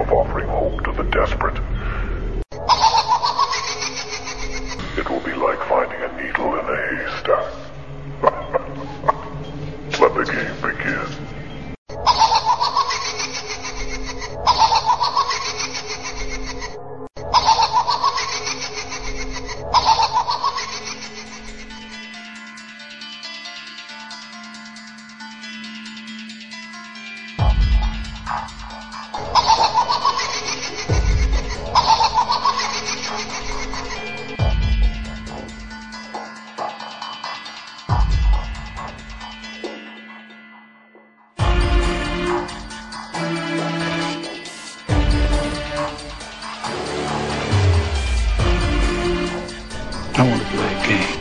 of offering hope to the desperate. To game.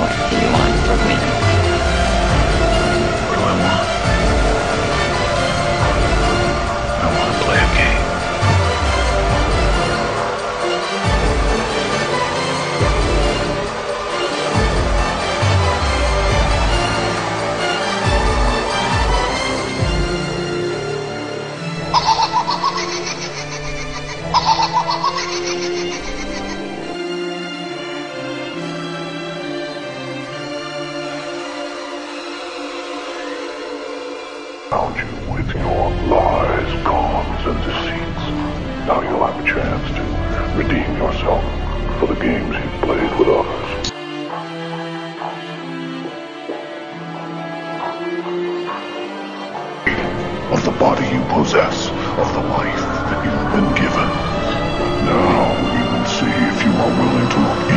What do you want from me? Found you with your lies, cons, and deceits. Now you'll have a chance to redeem yourself for the games you've played with others. Of the body you possess, of the life that you've been given. Now we will see if you are willing to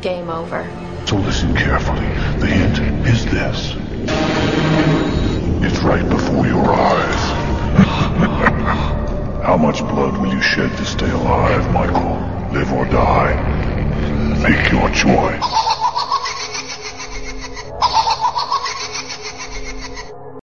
Game over. So listen carefully. The hint is this. It's right before your eyes. How much blood will you shed to stay alive, Michael? Live or die? Make your choice.